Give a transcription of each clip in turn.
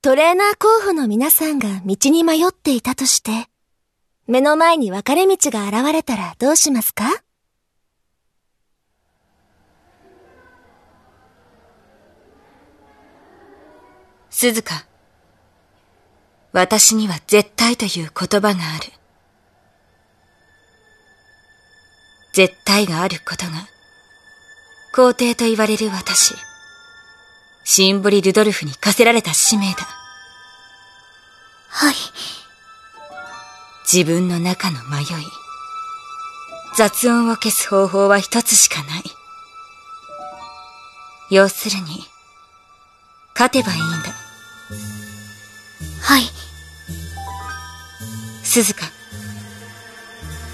トレーナー候補の皆さんが道に迷っていたとして、目の前に分かれ道が現れたらどうしますか？鈴鹿。私には絶対という言葉がある。絶対があることが、皇帝と言われる私。シンボリ・ルドルフに課せられた使命だ。はい。自分の中の迷い。雑音を消す方法は一つしかない。要するに、勝てばいいんだ。はい。鈴鹿。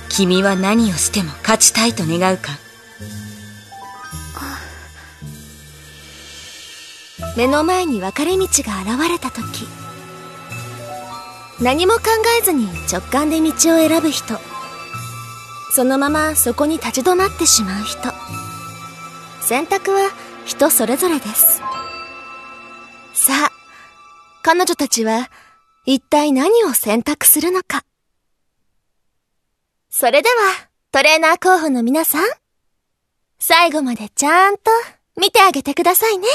君は何をしても勝ちたいと願うか？目の前に分かれ道が現れた時何も考えずに直感で道を選ぶ人。そのままそこに立ち止まってしまう人。選択は人それぞれです。さあ彼女たちは一体何を選択するのか。それではトレーナー候補の皆さん最後までちゃんと見てあげてくださいね。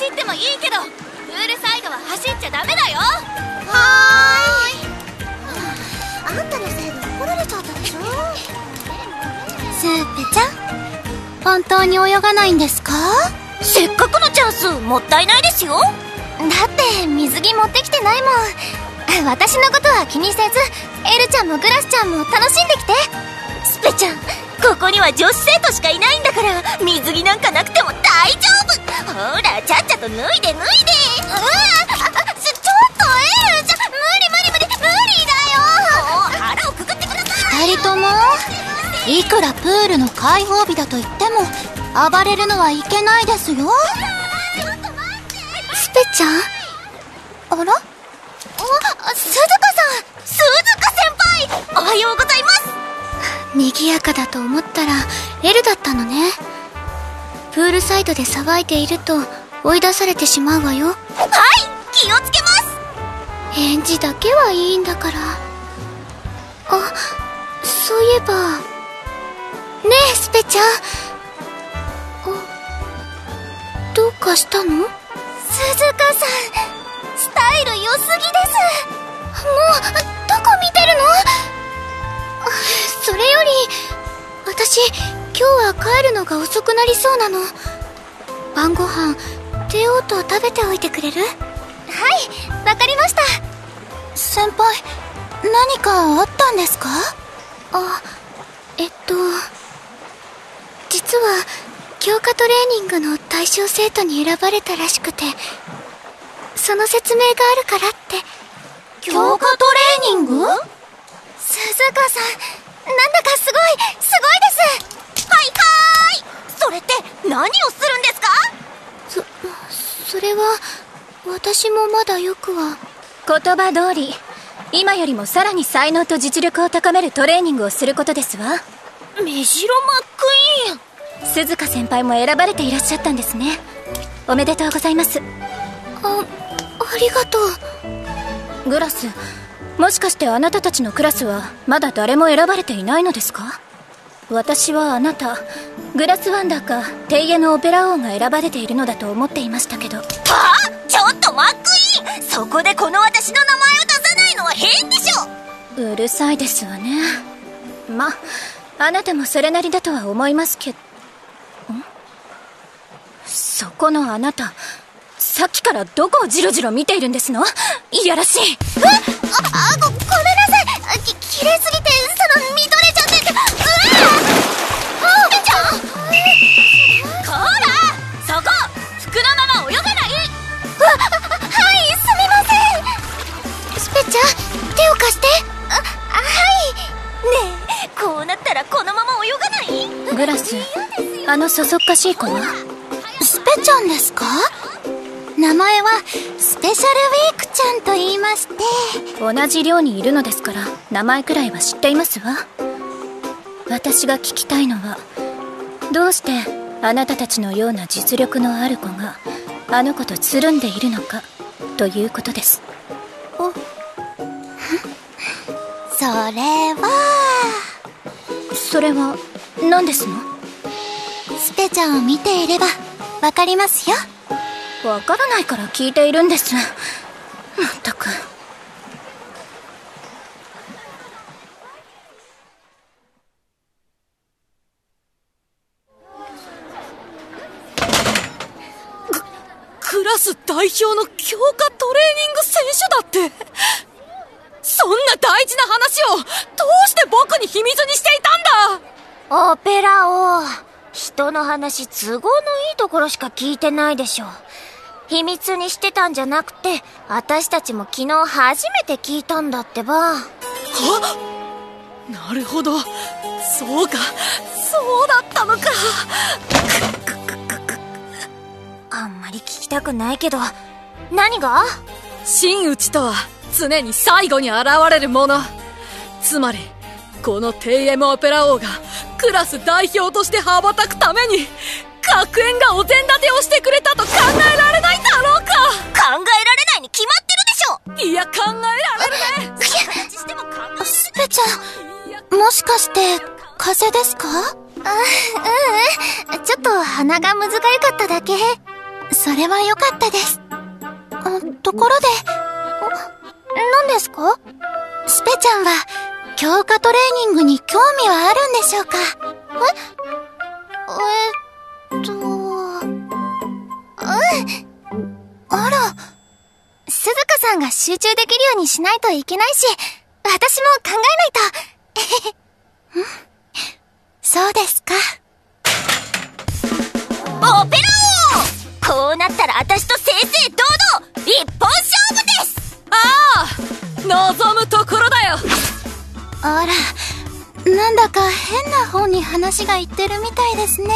走ってもいいけどプールサイドは走っちゃダメだよ。はーい。あんたのせいで怒られちゃったでしょ？スーペちゃん本当に泳がないんですか？せっかくのチャンスもったいないですよ。だって水着持ってきてないもん私のことは気にせずエルちゃんもグラスちゃんも楽しんできて。スペちゃんここには女子生徒しかいないんだから水着なんかなくても大丈夫。ほらちゃっちゃと脱いで脱いで。うわちょっとエルちゃん無理無理無理無理だよ。腹をくくってください。二人ともいくらプールの開放日だと言っても暴れるのはいけないですよ。スペちゃん？あら？あ鈴鹿さん。鈴鹿先輩。おはようございます。賑やかだと思ったらエルだったのね。プールサイドで騒いでいると追い出されてしまうわよ。はい気をつけます。返事だけはいいんだから。あそういえば。ねえスペちゃん。あどうかしたの？鈴鹿さん。スタイル良すぎです。もうどこ見てるの？それより私今日は帰るのが遅くなりそうなの。晩ご飯帝王と食べておいてくれる？はいわかりました。先輩何かあったんですか？あえっと実は強化トレーニングの対象生徒に選ばれたらしくてその説明があるからって。強化トレーニング？鈴鹿さんなんだかすごいすごいです。はいはーい。それって何をするんですか？そそれは私もまだよくは。言葉通り今よりもさらに才能と実力を高めるトレーニングをすることですわ。メジロマックイーン。鈴鹿先輩も選ばれていらっしゃったんですね。おめでとうございます。あありがとう。グラスもしかしてあなたたちのクラスはまだ誰も選ばれていないのですか？私はあなたグラスワンダーかテイエのオペラ王が選ばれているのだと思っていましたけど。はあちょっとマックイーンそこでこの私の名前を出さないのは変でしょ。うるさいですわね。まあなたもそれなりだとは思いますけど。ん？そこのあなたさっきからどこをジロジロ見ているんですの？いやらしい。えああごごめんなさいき綺麗すぎてその見とれちゃってうわっあっちゃん。手を貸して。あはいねえこうなったらこのまま泳がないグラスあのそそっかしい子はスペちゃんですか？名前はスペシャルウィークちゃんと言いまして。同じ寮にいるのですから名前くらいは知っていますわ。私が聞きたいのはどうしてあなたたちのような実力のある子があの子とつるんでいるのかということです。お。それは。それは何ですの？スペちゃんを見ていればわかりますよわからないから聞いているんです。まったく。クラス代表の強化トレーニング選手だって。そんな大事な話をどうして僕に秘密にしていたんだ。オペラ王。人の話都合のいいところしか聞いてないでしょ秘密にしてたんじゃなくて私たちも昨日初めて聞いたんだってば。は？なるほど。そうか。そうだったのか。あんまり聞きたくないけど。何が？真打ちとは常に最後に現れるもの。つまりこの TM オペラ王がクラス代表として羽ばたくために学園がお膳立てをしてくれたと考えられないだろうか。考えられないに決まってるでしょ。いや考えられるねスペちゃんもしかして風邪ですか？ううん。ちょっと鼻がむずがゆかっただけ。それは良かったです。ところで何ですか？スペちゃんは強化トレーニングに興味はあるんでしょうか？ええ？あら。鈴鹿さんが集中できるようにしないといけないし私も考えないと。そうですか。オペラ王こうなったら私と正々堂々一本勝負です!ああ望むところだよ!あらなんだか変な方に話がいってるみたいですね。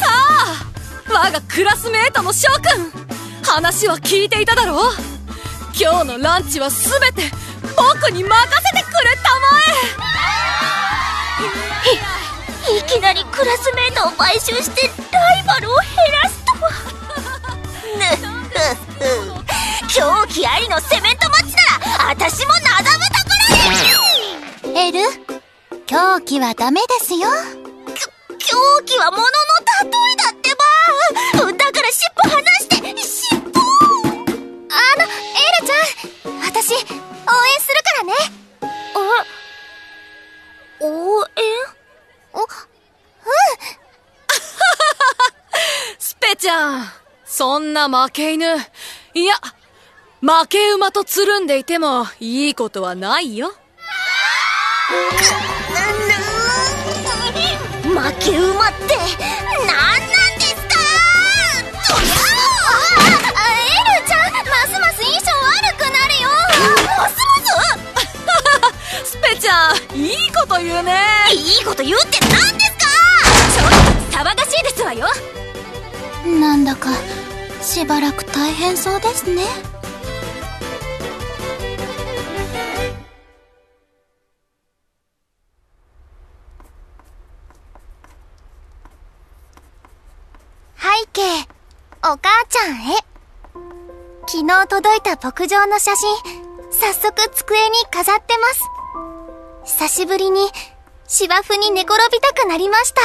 さあ我がクラスメートの翔くん話は聞いていただろう。今日のランチは全て僕に任せてくれたまえ。いいきなりクラスメートを買収してライバルを減らすとは。狂気ありのセメントマッチなら私も望むところエル狂気はダメですよ狂気はものの例えだってばだから尻尾離して尻尾あのエルちゃん私応援するからね。え応援。おうん。スペちゃん。そんな負け犬。いや負け馬とつるんでいてもいいことはないよ。負け馬って何なんですかエルちゃんますます印象悪くなるよ。ますますスペちゃんいいこと言うね。いいこと言うって何ですか？ちょっと騒がしいですわよ。なんだかしばらく大変そうですねお母ちゃんへ。昨日届いた牧場の写真早速机に飾ってます。久しぶりに芝生に寝転びたくなりました。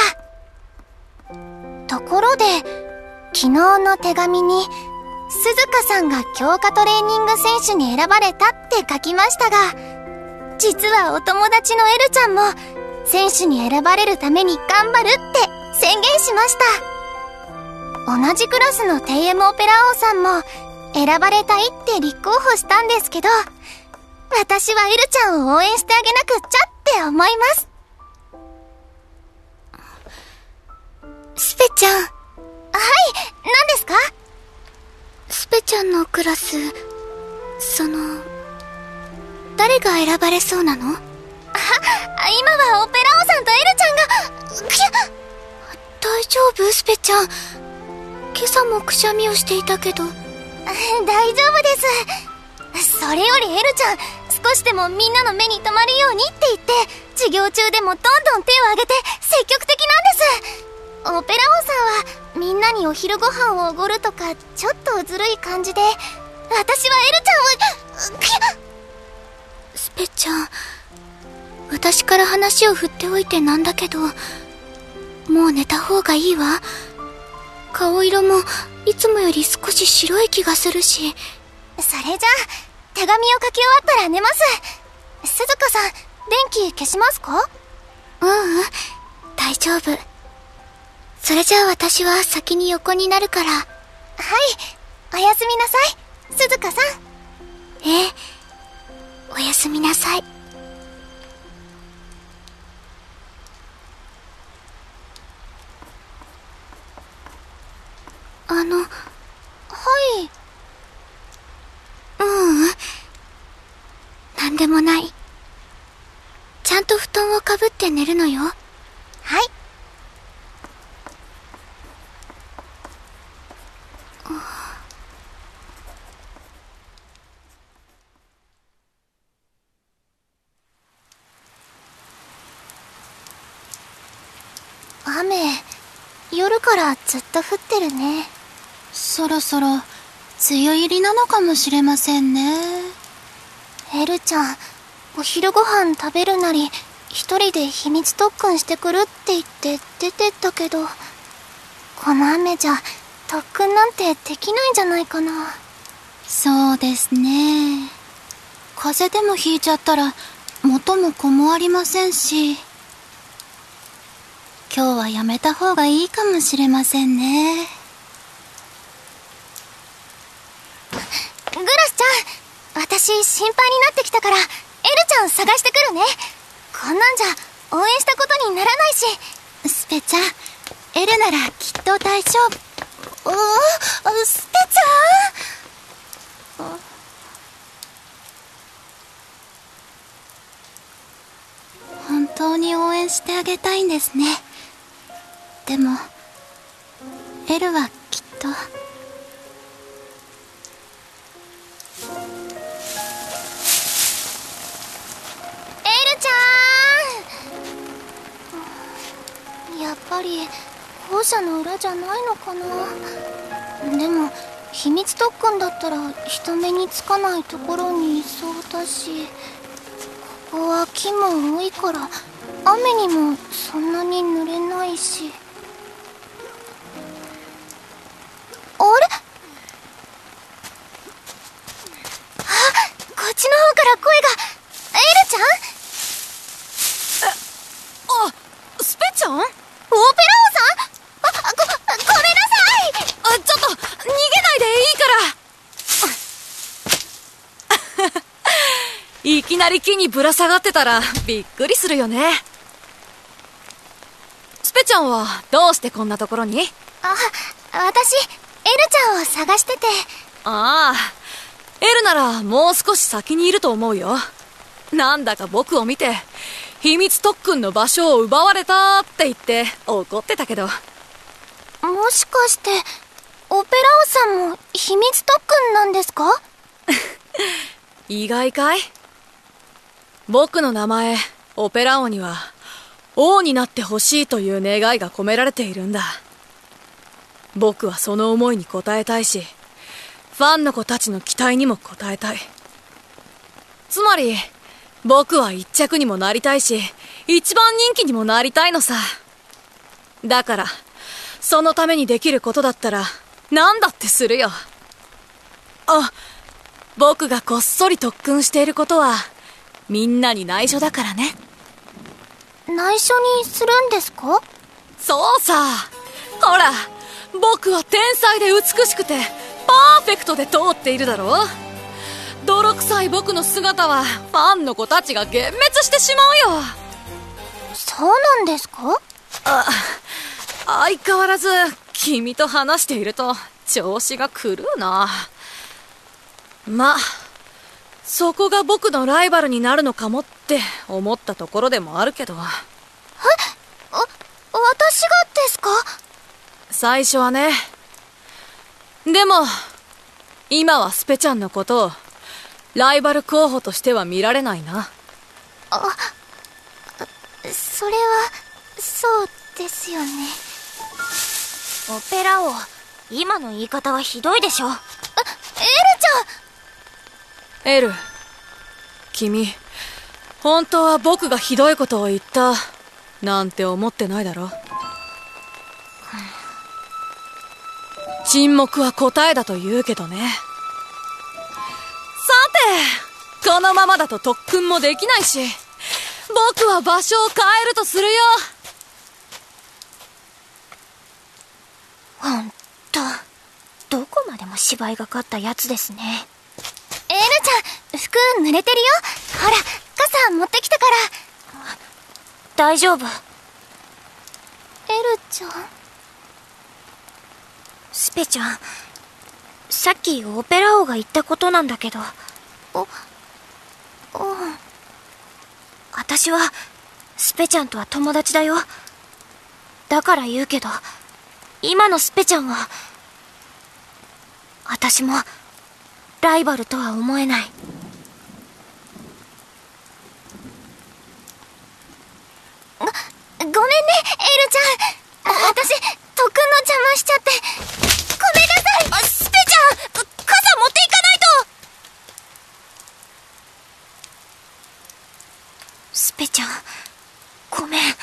ところで昨日の手紙に鈴鹿さんが強化トレーニング選手に選ばれたって書きましたが実はお友達のエルちゃんも選手に選ばれるために頑張るって宣言しました。同じクラスの TM オペラ王さんも選ばれたいって立候補したんですけど私はエルちゃんを応援してあげなくっちゃって思います。スペちゃん。はい。何ですか？スペちゃんのクラスその誰が選ばれそうなの？あ今はオペラ王さんとエルちゃんが。大丈夫？スペちゃん今朝もくしゃみをしていたけど。大丈夫です。それよりエルちゃん少しでもみんなの目に留まるようにって言って授業中でもどんどん手を挙げて積極的なんです。オペラ王さんはみんなにお昼ご飯をおごるとかちょっとずるい感じで。私はエルちゃんをスペちゃん。私から話を振っておいてなんだけどもう寝た方がいいわ顔色もいつもより少し白い気がするし。それじゃあ手紙を書き終わったら寝ます。鈴鹿さん電気消しますか？ううん。大丈夫。それじゃあ私は先に横になるから。はい。おやすみなさい鈴鹿さん。ええ。おやすみなさいあのはい。ううん何でもない。ちゃんと布団をかぶって寝るのよ。はい。雨夜からずっと降ってるねそろそろ梅雨入りなのかもしれませんね。エルちゃんお昼ご飯食べるなり一人で秘密特訓してくるって言って出てったけどこの雨じゃ特訓なんてできないんじゃないかな。そうですね。風邪でもひいちゃったら元も子もありませんし今日はやめた方がいいかもしれませんねグラスちゃん私心配になってきたからエルちゃん探してくるね。こんなんじゃ応援したことにならないし。スペちゃんエルならきっと大丈夫。おおスペちゃん。本当に応援してあげたいんですね。でもエルはきっと。やっぱり校舎の裏じゃないのかな？でも秘密特訓だったら人目につかないところにいそうだしここは木も多いから雨にもそんなに濡れないし。あれ？あこっちの方から声がエルちゃんあスペちゃんオペラ王さんあ、ご、ごめんなさいあちょっと逃げないでいいからいきなり木にぶら下がってたらびっくりするよね。スペちゃんはどうしてこんなところに？あ、私、エルちゃんを探してて。ああエルならもう少し先にいると思うよ。なんだか僕を見て秘密特訓の場所を奪われたって言って怒ってたけど。もしかして、オペラ王さんも秘密特訓なんですか？意外かい？僕の名前オペラ王には王になってほしいという願いが込められているんだ。僕はその思いに応えたいしファンの子たちの期待にも応えたい。つまり僕は一着にもなりたいし一番人気にもなりたいのさ。だからそのためにできることだったら何だってするよ。あ僕がこっそり特訓していることはみんなに内緒だからね。内緒にするんですか？そうさ。ほら僕は天才で美しくてパーフェクトで通っているだろ？う泥臭い僕の姿はファンの子たちが幻滅してしまうよ。そうなんですか？あ相変わらず君と話していると調子が狂うな。まそこが僕のライバルになるのかもって思ったところでもあるけどえ？わ、私がですか？最初はねでも今はスペちゃんのことをライバル候補としては見られないな。あ、それは、そうですよね。オペラ王、今の言い方はひどいでしょ。エルちゃんエル、君、本当は僕がひどいことを言った、なんて思ってないだろ。沈黙は答えだと言うけどね。さて、このままだと特訓もできないし、僕は場所を変えるとするよ。ほんと、どこまでも芝居がかったやつですね。エルちゃん、服濡れてるよ。ほら、傘持ってきたから。大丈夫。エルちゃんスペちゃん、さっきオペラ王が言ったことなんだけど。お、うん。私は、スペちゃんとは友達だよ。だから言うけど、今のスペちゃんは、私も、ライバルとは思えない。ご、ごめんね、エルちゃん。私、特訓の邪魔しちゃって。ごめんなさいスペちゃん傘持っていかないとスペちゃん、ごめん。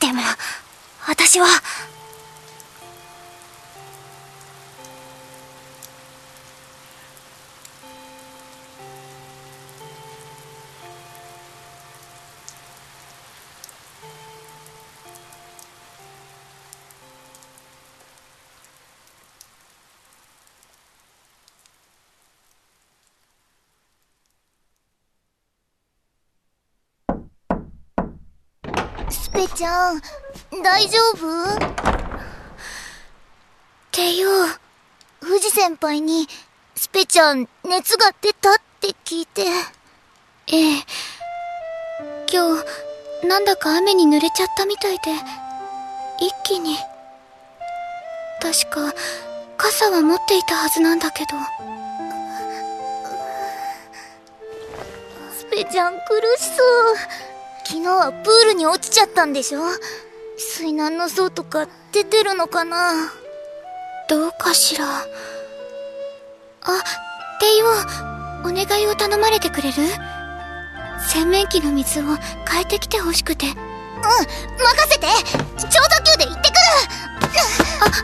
でも、私は、ちゃん、大丈夫？てよ、富士先輩に、スペちゃん、熱が出たって聞いて。ええ。今日、なんだか雨に濡れちゃったみたいで、一気に。確か、傘は持っていたはずなんだけど。スペちゃん苦しそう。昨日はプールに落ちちゃったんでしょ？水難の層とか出てるのかな？どうかしら？あ、テイオ、お願いを頼まれてくれる？洗面器の水を変えてきてほしくて。うん、任せて超特急で行ってくる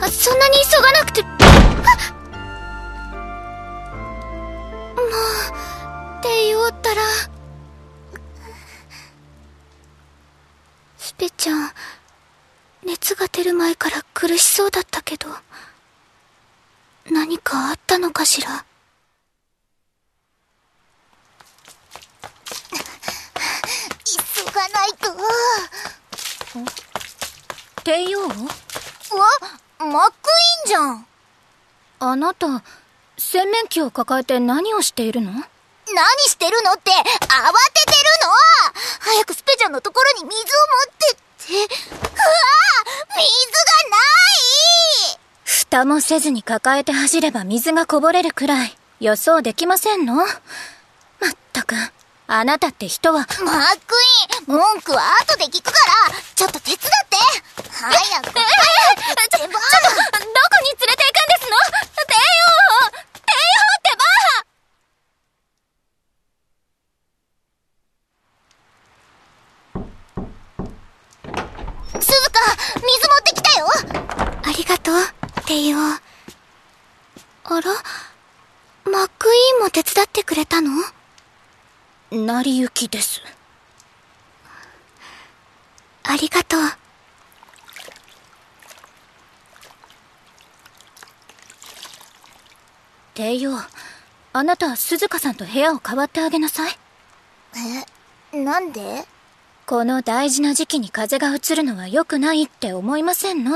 あ、そんなに急がなくて。もう、テイオったら。ペちゃん、熱が出る前から苦しそうだったけど、何かあったのかしら？急がないと。帝王わ、マックイーンじゃん。あなた、洗面器を抱えて何をしているの？何してるのって、慌ててるの早くスペちゃんのところに水を持ってって。うわ水がない。蓋もせずに抱えて走れば水がこぼれるくらい予想できませんの。まったく、あなたって人は。マックイーン、文句は後で聞くから、ちょっと手伝って。早く、早く、ちょ、ちょっと、どこに連れて行くんですの？帝王帝王ってば鈴鹿、水持ってきたよありがとう、帝王。あら？マックイーンも手伝ってくれたの？成り行きです。ありがとう。帝王、あなた鈴鹿さんと部屋を変わってあげなさい。え、なんで？この大事な時期に風が移るのは良くないって思いませんの？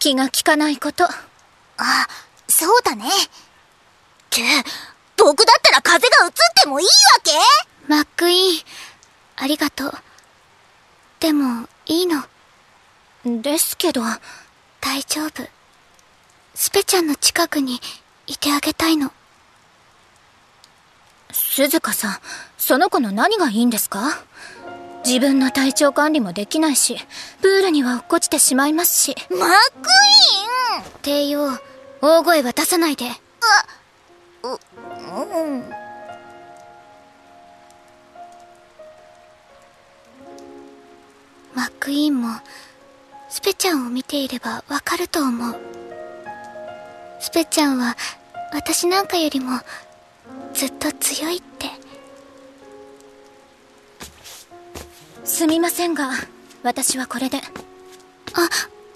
気が利かないこと。あ、そうだね。って、僕だったら風が移ってもいいわけ？マックイーン、ありがとう。でも、いいの。ですけど、大丈夫。スペちゃんの近くにいてあげたいの。鈴鹿さん、その子の何がいいんですか？自分の体調管理もできないし、プールには落っこちてしまいますし。マックイーン帝陽、大声は出さないで。う、うん。マックイーンも、スペちゃんを見ていればわかると思う。スペちゃんは、私なんかよりも、ずっと強いって。すみませんが、私はこれで。あ、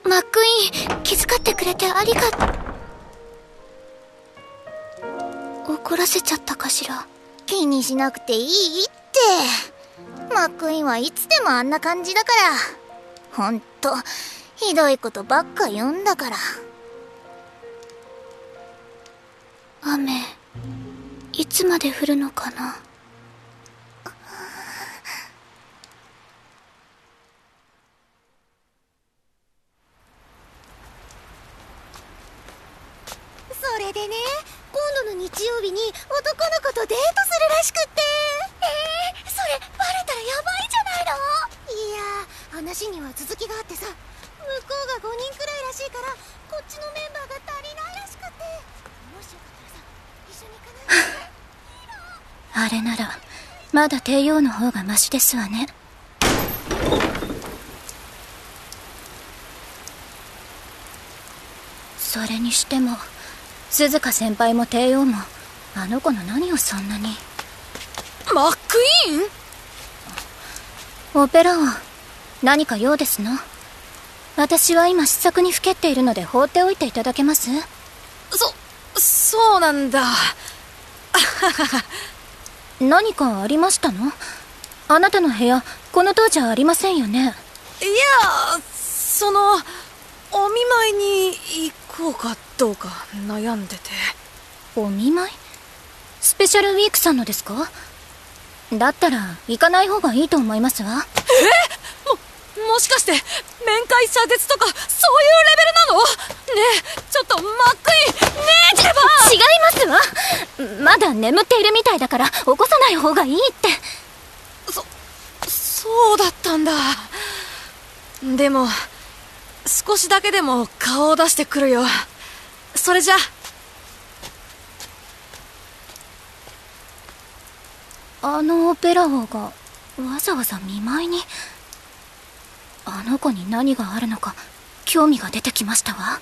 マックイーン、気遣ってくれてありが、怒らせちゃったかしら。気にしなくていいって。マックイーンはいつでもあんな感じだから。ほんと、ひどいことばっか言うんだから。雨、いつまで降るのかなそれでね、今度の日曜日に男の子とデートするらしくって。えー、それバレたらやばいじゃないの？いやー、話には続きがあってさ、向こうが5人くらいらしいから、こっちのメンバーが足りないらしくって。もしよかったらさ、一緒に行かない？あれなら、まだ帝王の方がマシですわね。それにしても、鈴鹿先輩も帝王も、あの子の何をそんなに。マックイーン？オペラ王、何か用ですの？私は今試作にふけっているので放っておいていただけます？そ、そうなんだ。何かありましたの？あなたの部屋、この当時はありませんよね？いや、その、お見舞いに行こうかどうか悩んでて。お見舞い？スペシャルウィークさんのですか？だったら行かない方がいいと思いますわ。も、もしかして、面会謝絶とか、そういうレベルなの？ねえ、ちょっとマックイーン、ねえってば違いますわ。まだ眠っているみたいだから起こさない方がいいって。そ、そうだったんだ。でも、少しだけでも顔を出してくるよ。それじゃ。あのオペラ王がわざわざ見舞いに。あの子に何があるのか興味が出てきましたわ。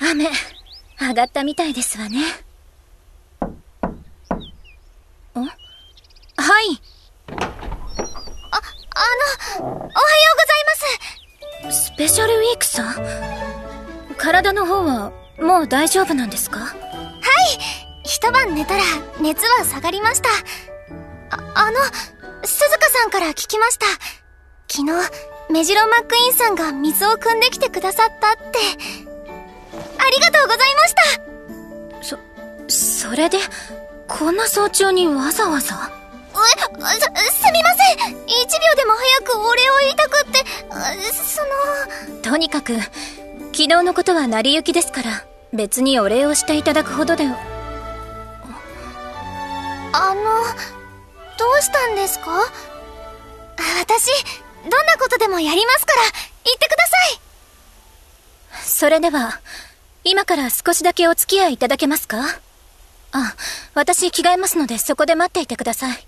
雨上がったみたいですわね。う大丈夫なんですか？はい。一晩寝たら熱は下がりました。あ、あの、鈴鹿さんから聞きました。昨日、メジロマックイーンさんが水を汲んできてくださったって。ありがとうございました。そ、それで、こんな早朝にわざわざ？え、す、すみません。一秒でも早くお礼を言いたくって、あその、とにかく、昨日のことは成り行きですから、別にお礼をしていただくほどでは。あの、どうしたんですか？あ私、どんなことでもやりますから、言ってくださいそれでは、今から少しだけお付き合いいただけますか？あ、私着替えますのでそこで待っていてください。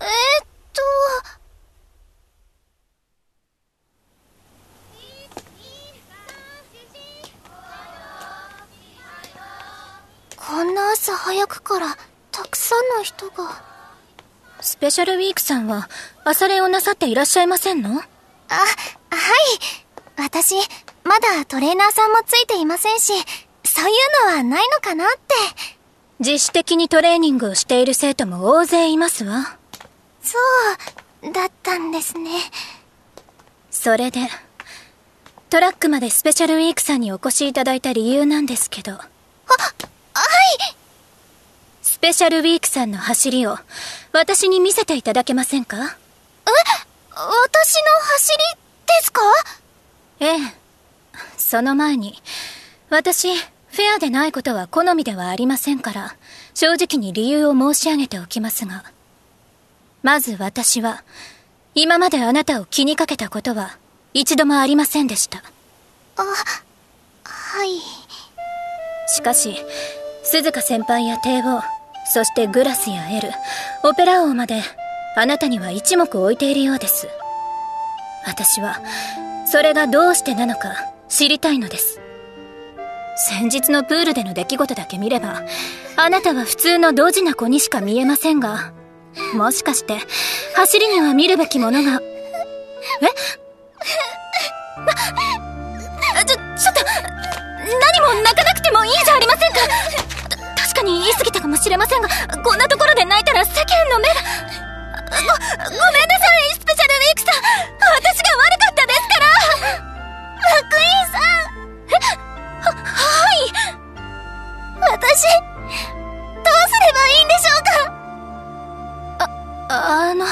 えー、っと、こんな朝早くからたくさんの人が。スペシャルウィークさんは、朝練をなさっていらっしゃいませんの？あ、はい。私、まだトレーナーさんもついていませんし、そういうのはないのかなって。自主的にトレーニングをしている生徒も大勢いますわ。そう、だったんですね。それで、トラックまでスペシャルウィークさんにお越しいただいた理由なんですけど。はいスペシャルウィークさんの走りを、私に見せていただけませんか？走りですか？ええ。その前に、私、フェアでないことは好みではありませんから、正直に理由を申し上げておきますが、まず私は、今まであなたを気にかけたことは、一度もありませんでした。あ、はい。しかし、鈴鹿先輩や帝王、そしてグラスやエル、オペラ王まで、あなたには一目置いているようです。私は、それがどうしてなのか知りたいのです。先日のプールでの出来事だけ見れば、あなたは普通のドジな子にしか見えませんが、もしかして、走りには見るべきものが、え？な、ちょ、ちょっと、何も泣かなくてもいいじゃありませんかかに言い過ぎたかもしれませんが、こんなところで泣いたら世間の目が、ご、ごめんなさい、スペシャルウィークさん私が悪かったですから。マクイーンさん。えは、はい。私、どうすればいいんでしょうか。ああの、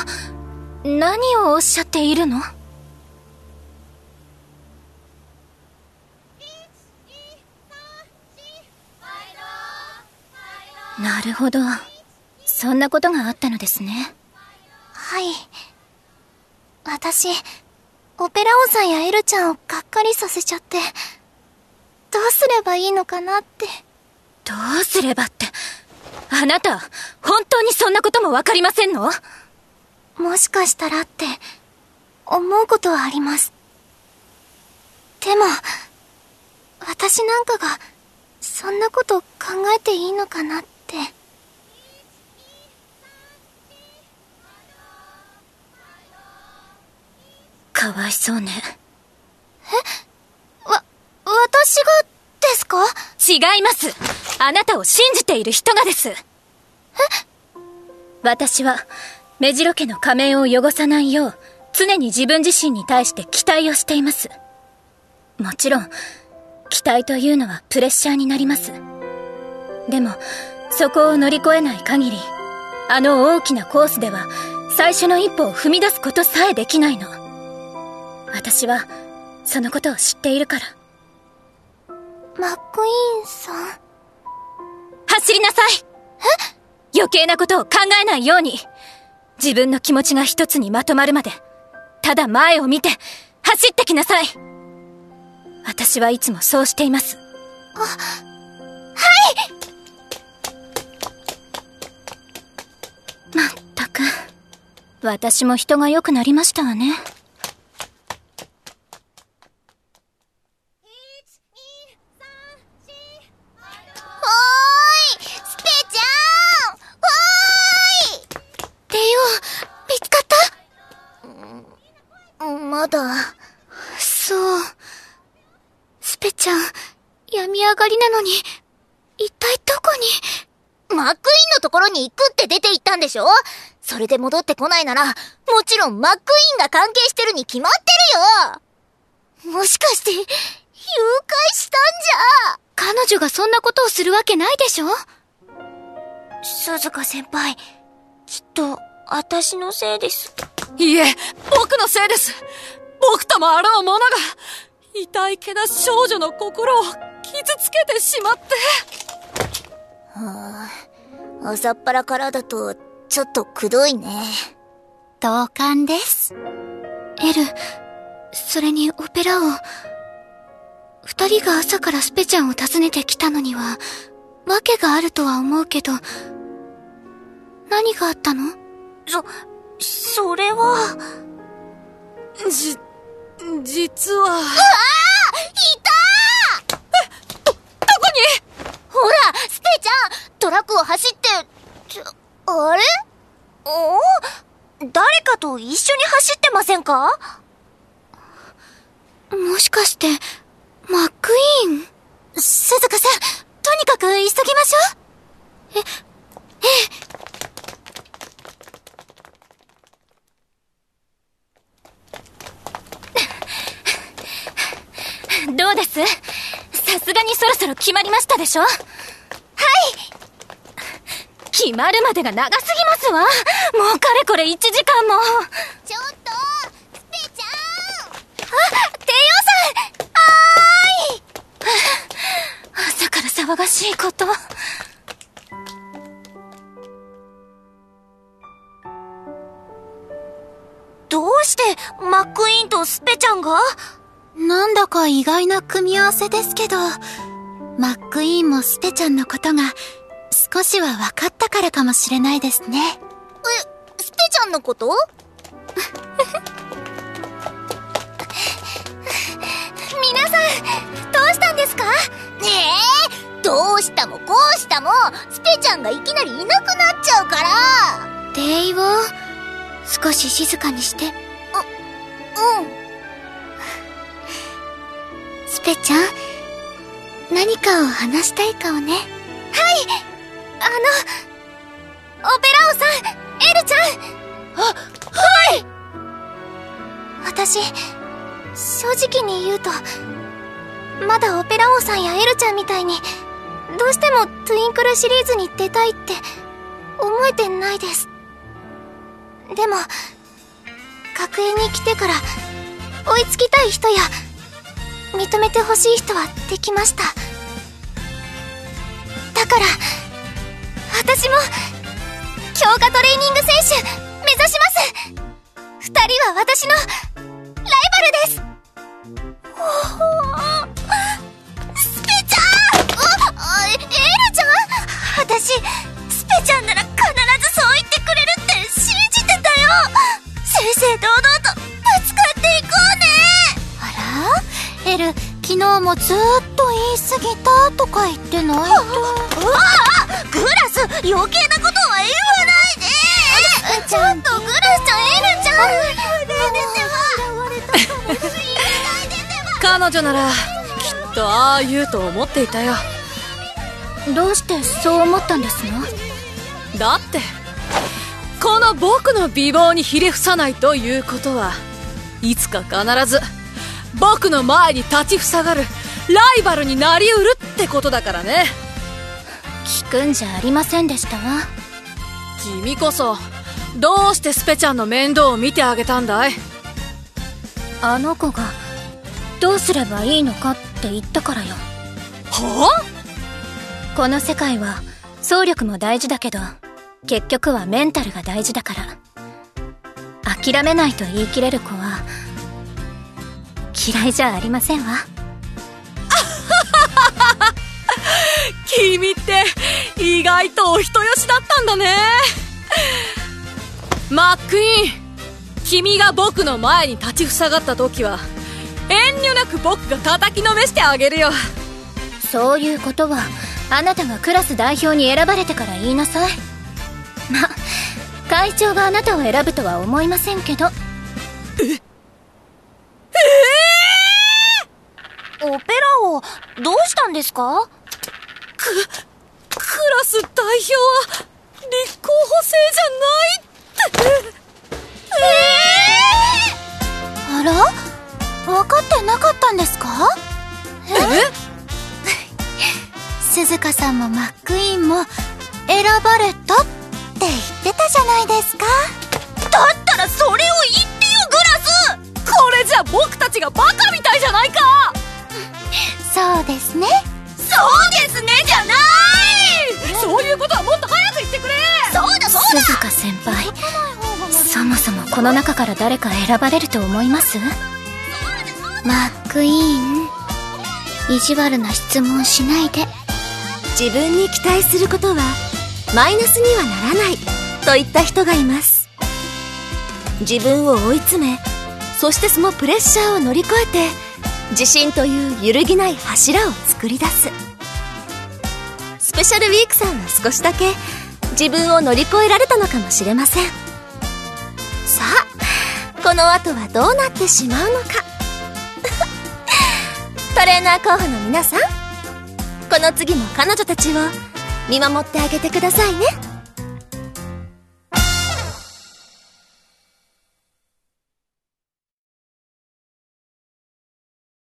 何をおっしゃっているのなるほど。そんなことがあったのですね。はい。私、オペラ王さんやエルちゃんをがっかりさせちゃって、どうすればいいのかなって。どうすればって。あなた、本当にそんなこともわかりませんの？もしかしたらって、思うことはあります。でも、私なんかが、そんなこと考えていいのかなって。かわいそうね。え？わ、私がですか？違います。あなたを信じている人がです。え？私は目白家の仮面を汚さないよう常に自分自身に対して期待をしています。もちろん期待というのはプレッシャーになります。でもそこを乗り越えない限りあの大きなコースでは最初の一歩を踏み出すことさえできないの私はそのことを知っているから。マックイーンさん。走りなさい！え？余計なことを考えないように。自分の気持ちが一つにまとまるまでただ前を見て走ってきなさい！私はいつもそうしています。あはい！まったく。私も人が良くなりましたわねまだ。そう。スペちゃん、病み上がりなのに、一体どこに？マックイーンのところに行くって出て行ったんでしょ？それで戻ってこないなら、もちろんマックイーンが関係してるに決まってるよ。もしかして、誘拐したんじゃ？彼女がそんなことをするわけないでしょ？鈴鹿先輩、きっと、私のせいです。いいえ、僕のせいです。僕ともあろう者が、痛いけな少女の心を傷つけてしまって。はあ、朝っぱらからだと、ちょっとくどいね。同感です。エル、それにオペラ王。二人が朝からスペちゃんを訪ねてきたのには、わけがあるとは思うけど、何があったの？そ、それは。じ、実は。ああいたど、どこに？ほら、スペちゃんトラックを走って、ちょ、あれ？お誰かと一緒に走ってませんか？もしかして、決まりましたでしょ？はい。決まるまでが長すぎますわ。もうかれこれ1時間も。ちょっとスペちゃん。あ帝王さん。あーい。朝から騒がしいこと。どうしてマックイーンとスペちゃんが？なんだか意外な組み合わせですけど。マックイーンもスペちゃんのことが少しは分かったからかもしれないですね。えスペちゃんのこと？皆さんどうしたんですか？ねえどうしたもこうしたもスペちゃんがいきなりいなくなっちゃうから。デイを少し静かにして。うん。スペちゃん何かを話したいかをね。はい。あのオペラ王さんエルちゃん。あはい。私正直に言うとまだオペラ王さんやエルちゃんみたいにどうしてもトゥインクルシリーズに出たいって思えてないです。でも学園に来てから追いつきたい人や認めてほしい人はできました。だから。私も強化トレーニング選手目指します。二人は私のライバルです。スペちゃん。あエルちゃん私スペちゃんなら必ずそう言ってくれるって信じてたよ。正々堂々とぶつかっていこうね。あら？エル昨日もずーっと言い過ぎたとか言ってないとああグラス余計なことは言わないで。ちょっとグラスちゃんエルちゃん彼女ならきっとああ言うと思っていたよ。どうしてそう思ったんですの？だってこの僕の美貌にひれ伏さないということはいつか必ず僕の前に立ちふさがるライバルになりうるってことだからね。聞くんじゃありませんでしたわ。君こそどうしてスペちゃんの面倒を見てあげたんだい？あの子がどうすればいいのかって言ったからよ。はこの世界は総力も大事だけど結局はメンタルが大事だから。諦めないと言い切れる子は嫌いじゃありませんわ君って意外とお人よしだったんだね。マックイーン君が僕の前に立ちふさがった時は遠慮なく僕が叩きのめしてあげるよ。そういうことはあなたがクラス代表に選ばれてから言いなさい。ま会長があなたを選ぶとは思いませんけど。オペラ王どうしたんですか？クラス代表は立候補制じゃないって。あら？分かってなかったんですか？鈴鹿さんもマックイーンも選ばれたって言ってたじゃないですか。だったらそれを言ってよグラス。これじゃ僕たちがバカみたいじゃないか。そうですねそうですねじゃない！そういうことはもっと早く言ってくれ！そうだそうだ！鈴鹿先輩そもそもこの中から誰か選ばれると思います？マックイーン意地悪な質問しないで。自分に期待することはマイナスにはならないと言った人がいます。自分を追い詰めそしてそのプレッシャーを乗り越えて自信という揺るぎない柱を作り出す。スペシャルウィークさんは少しだけ自分を乗り越えられたのかもしれません。さあこの後はどうなってしまうのか。トレーナー候補の皆さんこの次も彼女たちを見守ってあげてくださいね。